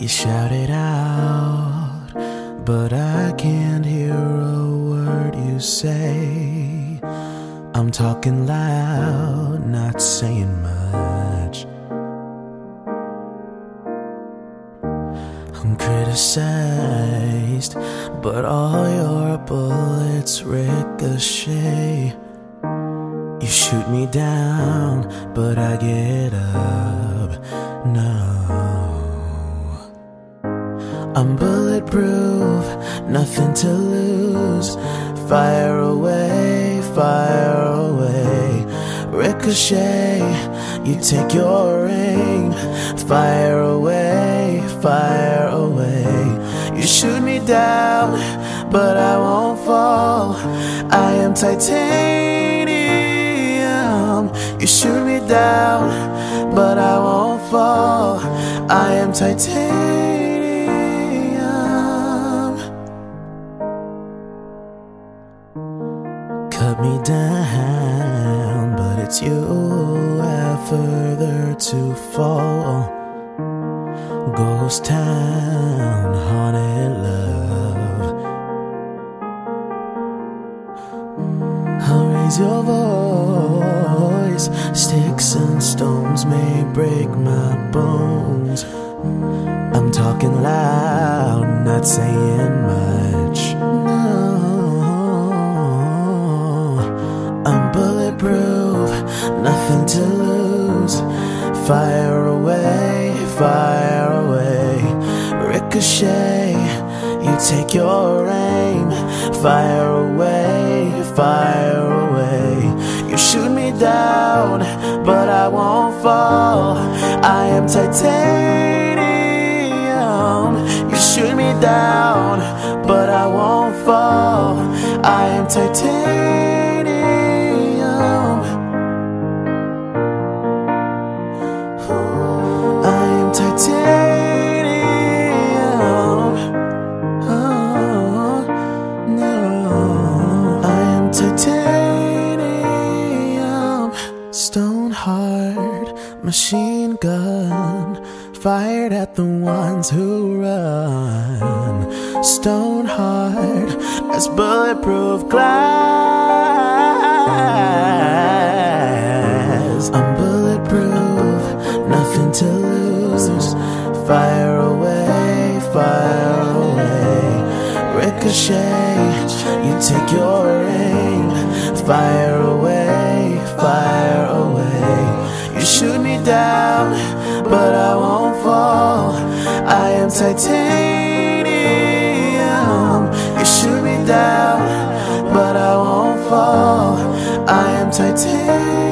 You shout it out, but I can't hear a word you say. I'm talking loud, not saying much. I'm criticized, but all your bullets ricochet. You shoot me down, but I get up. No. I'm bulletproof, nothing to lose. Fire away, fire away. Ricochet, you take your aim. Fire away, fire away. You shoot me down, but I won't fall. I am titanium. You shoot me down, but I won't fall. I am titanium. Me down, but it's you have further to fall. Ghost town, haunted love. I'll raise your voice. Sticks and stones may break my bones. I'm talking loud, not saying Fire away, fire away. Ricochet, you take your aim. Fire away, fire away. You shoot me down, but I won't fall. I am titanium. You shoot me down, but I won't fall. I am titanium. Machine gun fired at the ones who run. Stone hard as bulletproof glass. I'm bulletproof, nothing to lose. Fire away, fire away. Ricochet, you take your aim. Fire away, but I won't fall. I am titanium. You shoot me down, but I won't fall. I am titanium.